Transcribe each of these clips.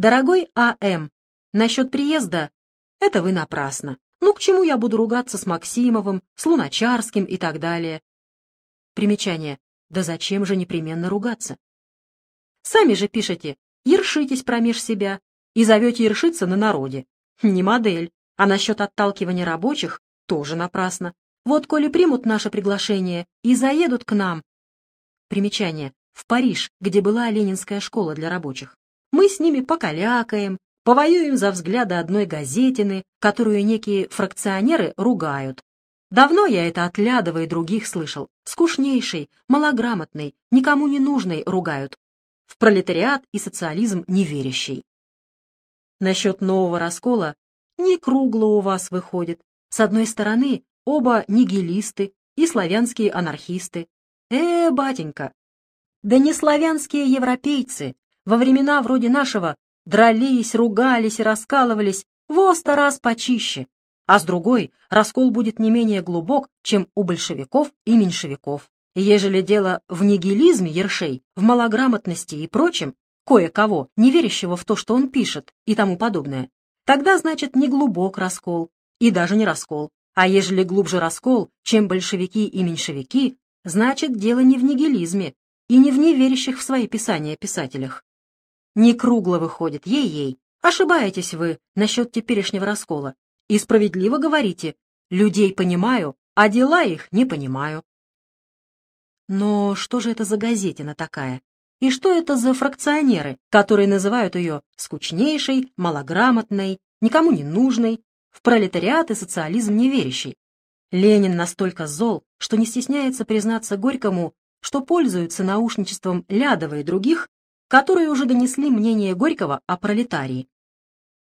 Дорогой А.М., насчет приезда — это вы напрасно. Ну, к чему я буду ругаться с Максимовым, с Луначарским и так далее? Примечание. Да зачем же непременно ругаться? Сами же пишете «ершитесь промеж себя» и зовете ершиться на народе. Не модель. А насчет отталкивания рабочих тоже напрасно. Вот коли примут наше приглашение и заедут к нам. Примечание. В Париж, где была Ленинская школа для рабочих. Мы с ними покалякаем, повоюем за взгляды одной газетины, которую некие фракционеры ругают. Давно я это от Лядова и других слышал. Скучнейший, малограмотный, никому не нужный ругают. В пролетариат и социализм неверящий. Насчет нового раскола не кругло у вас выходит. С одной стороны, оба нигилисты и славянские анархисты. Э, батенька! Да не славянские европейцы, во времена вроде нашего дрались, ругались и раскалывались во сто раз почище. А с другой, раскол будет не менее глубок, чем у большевиков и меньшевиков. ежели дело в нигилизме ершей, в малограмотности и прочем, кое-кого, не верящего в то, что он пишет, и тому подобное, тогда, значит, не глубок раскол, и даже не раскол. А ежели глубже раскол, чем большевики и меньшевики, значит, дело не в нигилизме и не в неверящих в свои писания писателях. Не кругло выходит, ей-ей. Ошибаетесь вы насчет теперешнего раскола. И справедливо говорите, людей понимаю, а дела их не понимаю. Но что же это за газетина такая? И что это за фракционеры, которые называют ее скучнейшей, малограмотной, никому не нужной, в пролетариат и социализм неверящей? Ленин настолько зол, что не стесняется признаться Горькому, что пользуются наушничеством Лядова и других которые уже донесли мнение Горького о пролетарии.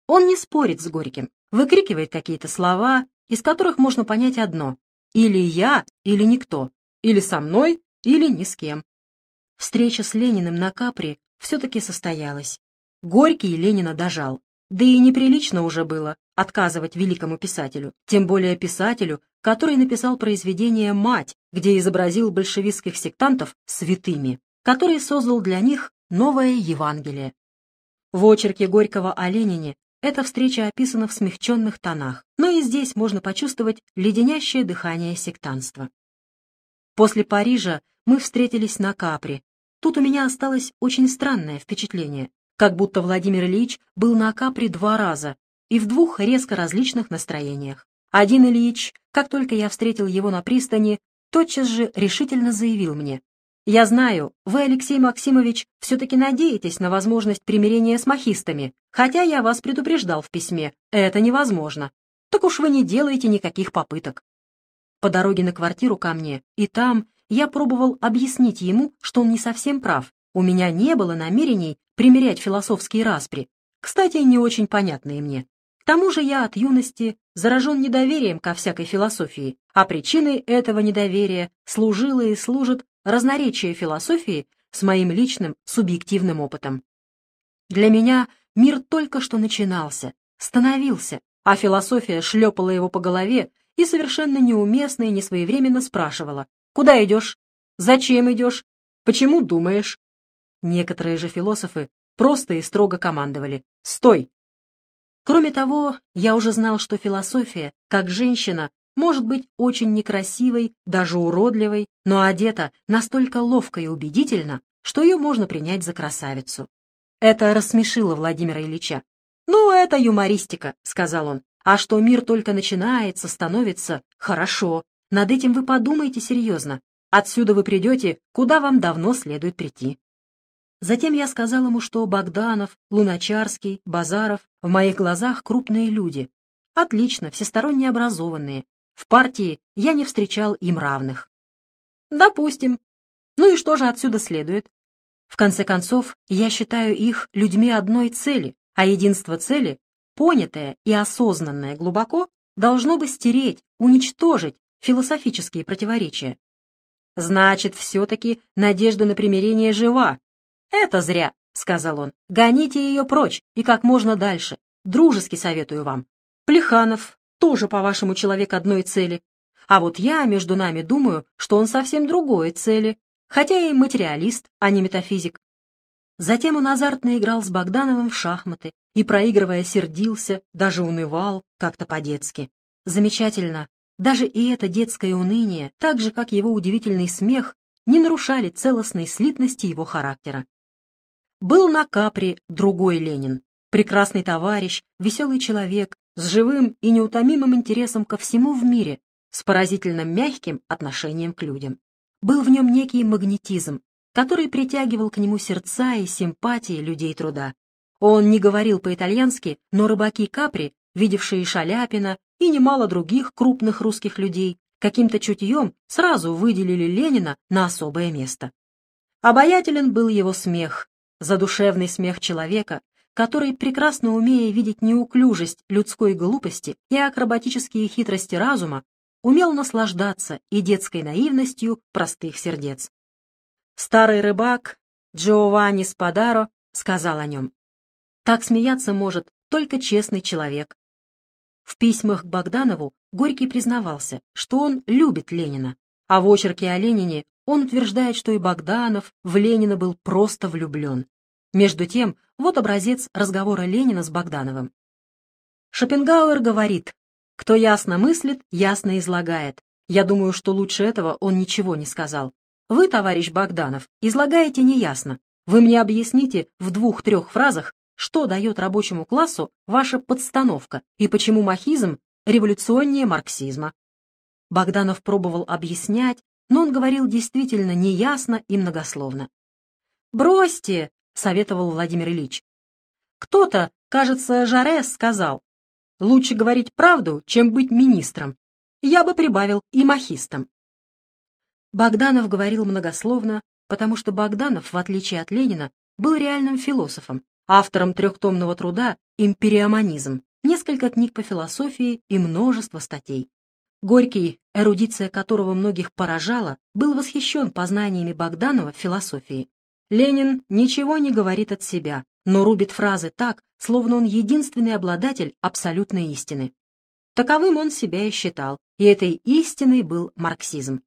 Он не спорит с Горьким, выкрикивает какие-то слова, из которых можно понять одно — или я, или никто, или со мной, или ни с кем. Встреча с Лениным на Капри все-таки состоялась. Горький Ленина дожал. Да и неприлично уже было отказывать великому писателю, тем более писателю, который написал произведение «Мать», где изобразил большевистских сектантов святыми, который создал для них Новое Евангелие. В очерке Горького о Ленине эта встреча описана в смягченных тонах, но и здесь можно почувствовать леденящее дыхание сектанства. После Парижа мы встретились на Капри. Тут у меня осталось очень странное впечатление, как будто Владимир Ильич был на Капри два раза и в двух резко различных настроениях. Один Ильич, как только я встретил его на пристани, тотчас же решительно заявил мне, я знаю, вы, Алексей Максимович, все-таки надеетесь на возможность примирения с махистами, хотя я вас предупреждал в письме, это невозможно. Так уж вы не делаете никаких попыток. По дороге на квартиру ко мне и там я пробовал объяснить ему, что он не совсем прав. У меня не было намерений примерять философские распри, кстати, не очень понятные мне. К тому же я от юности заражен недоверием ко всякой философии, а причиной этого недоверия служило и служит разноречие философии с моим личным субъективным опытом. Для меня мир только что начинался, становился, а философия шлепала его по голове и совершенно неуместно и несвоевременно спрашивала «Куда идешь? Зачем идешь? Почему думаешь?» Некоторые же философы просто и строго командовали «Стой!». Кроме того, я уже знал, что философия, как женщина, может быть очень некрасивой, даже уродливой, но одета настолько ловко и убедительно, что ее можно принять за красавицу. Это рассмешило Владимира Ильича. «Ну, это юмористика», — сказал он. «А что мир только начинается, становится хорошо. Над этим вы подумайте серьезно. Отсюда вы придете, куда вам давно следует прийти». Затем я сказал ему, что Богданов, Луначарский, Базаров в моих глазах крупные люди. Отлично, всесторонне образованные, в партии я не встречал им равных. Допустим. Ну и что же отсюда следует? В конце концов, я считаю их людьми одной цели, а единство цели, понятое и осознанное глубоко, должно бы стереть, уничтожить философические противоречия. Значит, все-таки надежда на примирение жива. Это зря, — сказал он. Гоните ее прочь и как можно дальше. Дружески советую вам. Плеханов, тоже, по-вашему, человек одной цели. А вот я, между нами, думаю, что он совсем другой цели, хотя и материалист, а не метафизик. Затем он азартно играл с Богдановым в шахматы и, проигрывая, сердился, даже унывал, как-то по-детски. Замечательно, даже и это детское уныние, так же, как его удивительный смех, не нарушали целостной слитности его характера. Был на Капри другой Ленин, прекрасный товарищ, веселый человек, с живым и неутомимым интересом ко всему в мире, с поразительно мягким отношением к людям. Был в нем некий магнетизм, который притягивал к нему сердца и симпатии людей труда. Он не говорил по-итальянски, но рыбаки Капри, видевшие Шаляпина и немало других крупных русских людей, каким-то чутьем сразу выделили Ленина на особое место. Обаятелен был его смех, задушевный смех человека, который, прекрасно умея видеть неуклюжесть людской глупости и акробатические хитрости разума, умел наслаждаться и детской наивностью простых сердец. Старый рыбак Джованни Спадаро сказал о нем, «Так смеяться может только честный человек». В письмах к Богданову Горький признавался, что он любит Ленина, а в очерке о Ленине он утверждает, что и Богданов в Ленина был просто влюблен. Между тем, вот образец разговора Ленина с Богдановым. Шопенгауэр говорит, «Кто ясно мыслит, ясно излагает. Я думаю, что лучше этого он ничего не сказал. Вы, товарищ Богданов, излагаете неясно. Вы мне объясните в двух-трех фразах, что дает рабочему классу ваша подстановка и почему махизм революционнее марксизма. Богданов пробовал объяснять, но он говорил действительно неясно и многословно. «Бросьте!» — советовал Владимир Ильич. «Кто-то, кажется, Жарес сказал, лучше говорить правду, чем быть министром. Я бы прибавил и махистом». Богданов говорил многословно, потому что Богданов, в отличие от Ленина, был реальным философом, автором трехтомного труда «Империоманизм», несколько книг по философии и множество статей. Горький, эрудиция которого многих поражала, был восхищен познаниями Богданова в философии. Ленин ничего не говорит от себя, но рубит фразы так, словно он единственный обладатель абсолютной истины. Таковым он себя и считал, и этой истиной был марксизм.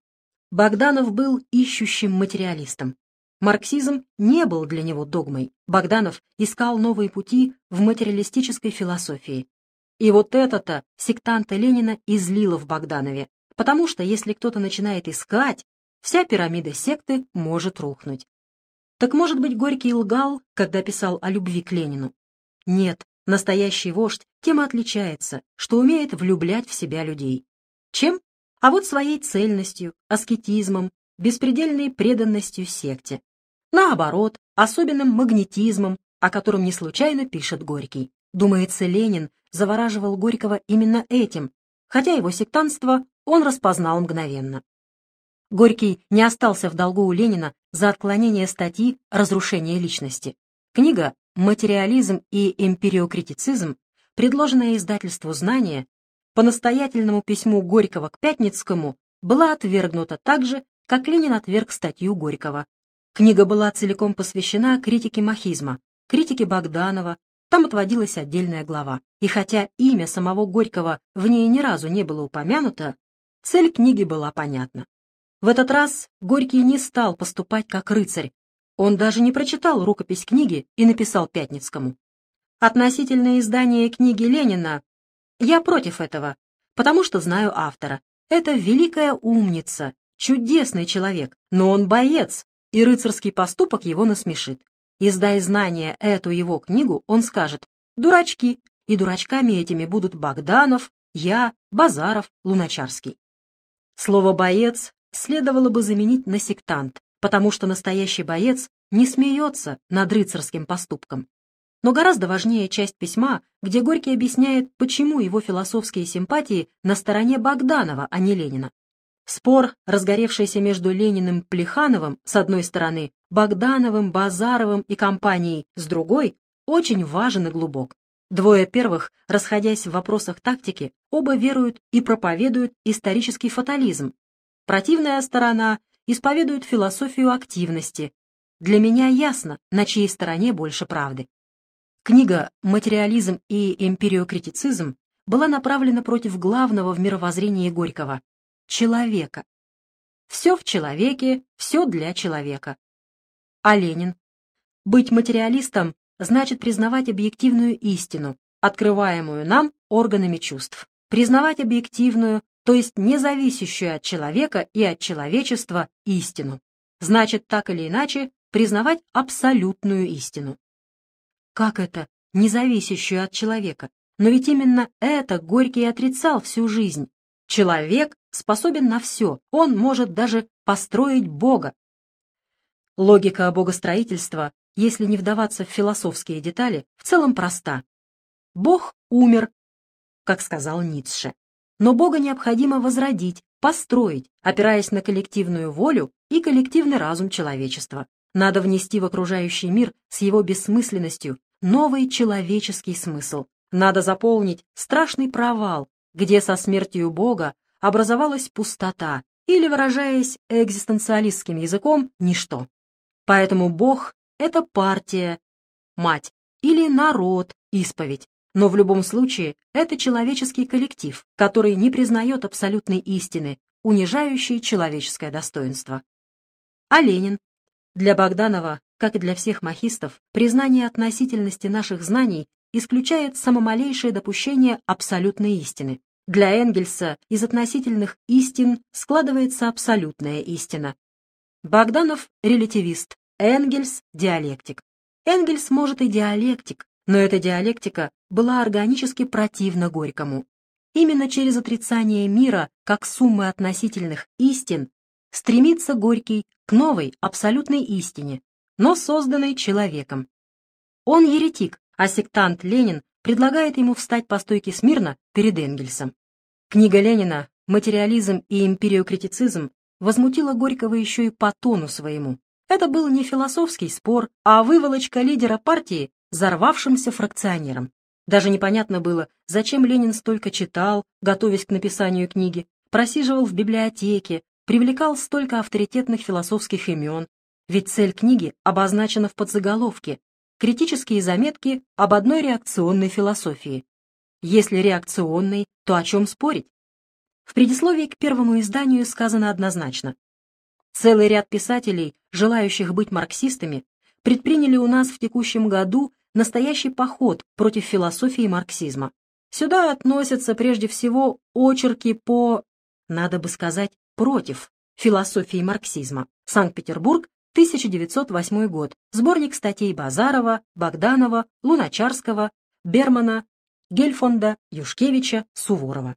Богданов был ищущим материалистом. Марксизм не был для него догмой. Богданов искал новые пути в материалистической философии. И вот это-то сектанта Ленина излило в Богданове, потому что если кто-то начинает искать, вся пирамида секты может рухнуть. Так может быть, Горький лгал, когда писал о любви к Ленину? Нет, настоящий вождь тем и отличается, что умеет влюблять в себя людей. Чем? а вот своей цельностью, аскетизмом, беспредельной преданностью секте. Наоборот, особенным магнетизмом, о котором не случайно пишет Горький. Думается, Ленин завораживал Горького именно этим, хотя его сектантство он распознал мгновенно. Горький не остался в долгу у Ленина за отклонение статьи «Разрушение личности». Книга «Материализм и эмпириокритицизм», предложенная издательству «Знания», по настоятельному письму Горького к Пятницкому была отвергнута так же, как Ленин отверг статью Горького. Книга была целиком посвящена критике махизма, критике Богданова, там отводилась отдельная глава. И хотя имя самого Горького в ней ни разу не было упомянуто, цель книги была понятна. В этот раз Горький не стал поступать как рыцарь. Он даже не прочитал рукопись книги и написал Пятницкому. Относительное издание книги Ленина я против этого, потому что знаю автора. Это великая умница, чудесный человек, но он боец, и рыцарский поступок его насмешит. Издай знания эту его книгу, он скажет «дурачки», и дурачками этими будут Богданов, я, Базаров, Луначарский. Слово «боец» следовало бы заменить на «сектант», потому что настоящий боец не смеется над рыцарским поступком. Но гораздо важнее часть письма, где Горький объясняет, почему его философские симпатии на стороне Богданова, а не Ленина. Спор, разгоревшийся между Лениным Плехановым с одной стороны, Богдановым, Базаровым и компанией с другой, очень важен и глубок. Двое первых, расходясь в вопросах тактики, оба веруют и проповедуют исторический фатализм. Противная сторона исповедует философию активности. Для меня ясно, на чьей стороне больше правды. Книга «Материализм и эмпириокритицизм» была направлена против главного в мировоззрении Горького — человека. Все в человеке, все для человека. А Ленин? Быть материалистом значит признавать объективную истину, открываемую нам органами чувств. Признавать объективную, то есть независящую от человека и от человечества истину. Значит, так или иначе, признавать абсолютную истину. Как это, независящую от человека? Но ведь именно это Горький отрицал всю жизнь. Человек способен на все, он может даже построить Бога. Логика богостроительства, если не вдаваться в философские детали, в целом проста. Бог умер, как сказал Ницше. Но Бога необходимо возродить, построить, опираясь на коллективную волю и коллективный разум человечества. Надо внести в окружающий мир с его бессмысленностью новый человеческий смысл. Надо заполнить страшный провал, где со смертью Бога образовалась пустота, или, выражаясь экзистенциалистским языком, ничто. Поэтому Бог — это партия, мать, или народ, исповедь. Но в любом случае это человеческий коллектив, который не признает абсолютной истины, унижающей человеческое достоинство. А Ленин? Для Богданова, как и для всех махистов, признание относительности наших знаний исключает самомалейшее допущение абсолютной истины. Для Энгельса из относительных истин складывается абсолютная истина. Богданов — релятивист, Энгельс — диалектик. Энгельс, может, и диалектик, но эта диалектика была органически противна Горькому. Именно через отрицание мира как суммы относительных истин стремится Горький к новой абсолютной истине, но созданной человеком. Он еретик, а сектант Ленин предлагает ему встать по стойке смирно перед Энгельсом. Книга Ленина «Материализм и империокритицизм» возмутила Горького еще и по тону своему. Это был не философский спор, а выволочка лидера партии взорвавшимся фракционером. Даже непонятно было, зачем Ленин столько читал, готовясь к написанию книги, просиживал в библиотеке, привлекал столько авторитетных философских имен, ведь цель книги обозначена в подзаголовке «Критические заметки об одной реакционной философии». Если реакционной, то о чем спорить? В предисловии к первому изданию сказано однозначно. Целый ряд писателей, желающих быть марксистами, предприняли у нас в текущем году настоящий поход против философии марксизма. Сюда относятся прежде всего очерки по, надо бы сказать, против философии марксизма. Санкт-Петербург, 1908 год. Сборник статей Базарова, Богданова, Луначарского, Бермана, Гельфонда, Юшкевича, Суворова.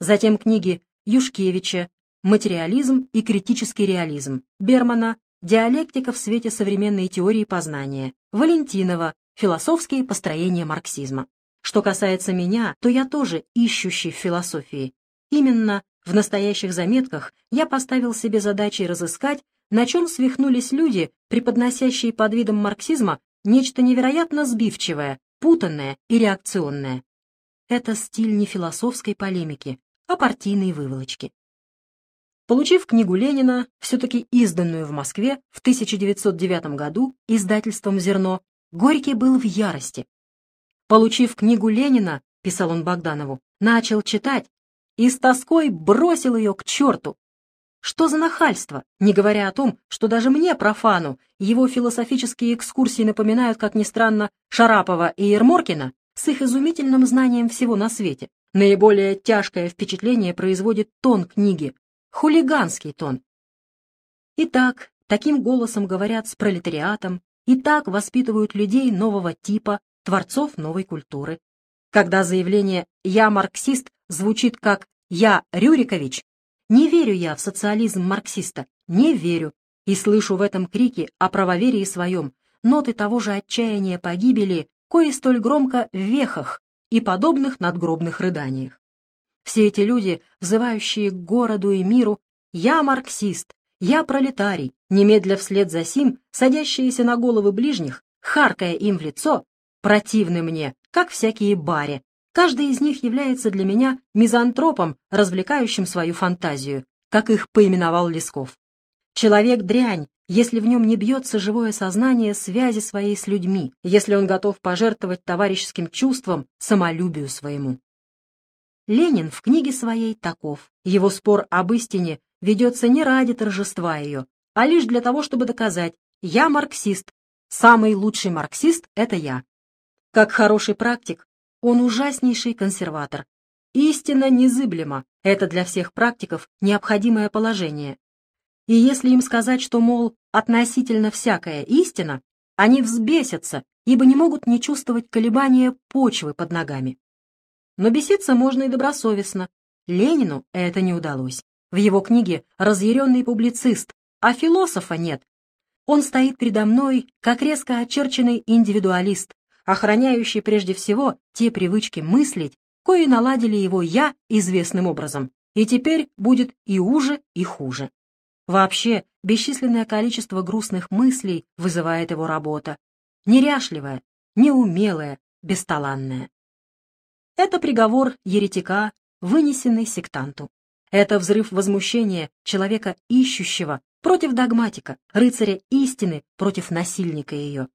Затем книги Юшкевича «Материализм и критический реализм», Бермана «Диалектика в свете современной теории познания», Валентинова «Философские построения марксизма». Что касается меня, то я тоже ищущий в философии. Именно в настоящих заметках я поставил себе задачей разыскать, на чем свихнулись люди, преподносящие под видом марксизма нечто невероятно сбивчивое, путанное и реакционное. Это стиль не философской полемики, а партийной выволочки. Получив книгу Ленина, все-таки изданную в Москве в 1909 году издательством «Зерно», Горький был в ярости. Получив книгу Ленина, писал он Богданову, начал читать и с тоской бросил ее к черту. Что за нахальство, не говоря о том, что даже мне, профану, его философические экскурсии напоминают, как ни странно, Шарапова и Ерморкина с их изумительным знанием всего на свете. Наиболее тяжкое впечатление производит тон книги, хулиганский тон. Итак, таким голосом говорят с пролетариатом, и так воспитывают людей нового типа, творцов новой культуры. Когда заявление «я марксист» звучит как «я Рюрикович», не верю я в социализм марксиста, не верю, и слышу в этом крике о правоверии своем ноты того же отчаяния погибели, кое столь громко в вехах и подобных надгробных рыданиях. Все эти люди, взывающие к городу и миру «я марксист», «я пролетарий», немедля вслед за сим, садящиеся на головы ближних, харкая им в лицо, противны мне, как всякие бари, Каждый из них является для меня мизантропом, развлекающим свою фантазию, как их поименовал Лесков. Человек — дрянь, если в нем не бьется живое сознание связи своей с людьми, если он готов пожертвовать товарищеским чувством, самолюбию своему. Ленин в книге своей таков. Его спор об истине ведется не ради торжества ее, а лишь для того, чтобы доказать «я марксист», Самый лучший марксист — это я. Как хороший практик, он ужаснейший консерватор. Истина незыблема. Это для всех практиков необходимое положение. И если им сказать, что, мол, относительно всякая истина, они взбесятся, ибо не могут не чувствовать колебания почвы под ногами. Но беситься можно и добросовестно. Ленину это не удалось. В его книге разъяренный публицист, а философа нет. Он стоит передо мной, как резко очерченный индивидуалист, охраняющий прежде всего те привычки мыслить, кои наладили его «я» известным образом, и теперь будет и уже, и хуже. Вообще, бесчисленное количество грустных мыслей вызывает его работа. Неряшливая, неумелая, бесталанная. Это приговор еретика, вынесенный сектанту. Это взрыв возмущения человека ищущего против догматика, рыцаря истины против насильника ее.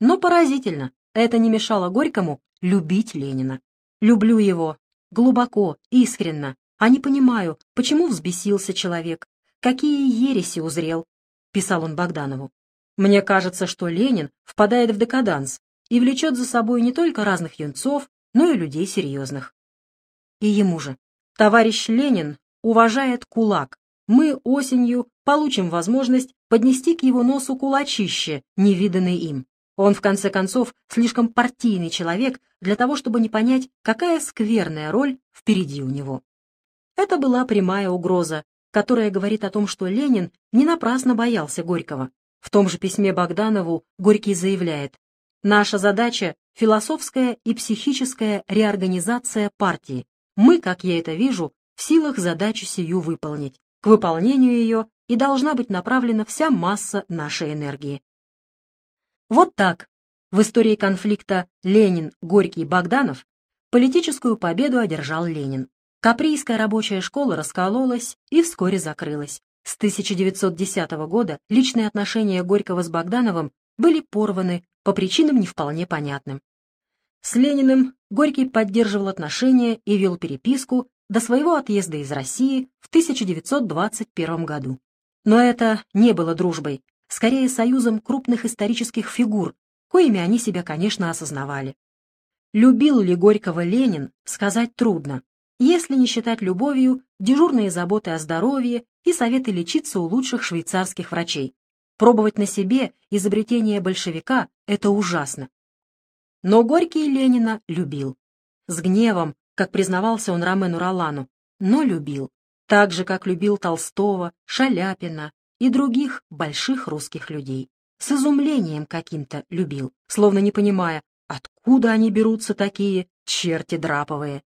Но поразительно, это не мешало Горькому любить Ленина. Люблю его, глубоко, искренно, а не понимаю, почему взбесился человек, какие ереси узрел, писал он Богданову. Мне кажется, что Ленин впадает в декаданс и влечет за собой не только разных юнцов, но и людей серьезных. И ему же. Товарищ Ленин уважает кулак. Мы осенью получим возможность поднести к его носу кулачище, невиданный им. Он, в конце концов, слишком партийный человек для того, чтобы не понять, какая скверная роль впереди у него. Это была прямая угроза, которая говорит о том, что Ленин не напрасно боялся Горького. В том же письме Богданову Горький заявляет, «Наша задача — философская и психическая реорганизация партии. Мы, как я это вижу, в силах задачу сию выполнить. К выполнению ее и должна быть направлена вся масса нашей энергии». Вот так в истории конфликта Ленин-Горький-Богданов политическую победу одержал Ленин. Каприйская рабочая школа раскололась и вскоре закрылась. С 1910 года личные отношения Горького с Богдановым были порваны по причинам не вполне понятным. С Лениным Горький поддерживал отношения и вел переписку до своего отъезда из России в 1921 году. Но это не было дружбой, скорее союзом крупных исторических фигур, коими они себя, конечно, осознавали. Любил ли Горького Ленин, сказать трудно, если не считать любовью дежурные заботы о здоровье и советы лечиться у лучших швейцарских врачей. Пробовать на себе изобретение большевика — это ужасно. Но Горький Ленина любил. С гневом, как признавался он Ромену Ролану, но любил. Так же, как любил Толстого, Шаляпина, и других больших русских людей. С изумлением каким-то любил, словно не понимая, откуда они берутся такие черти драповые.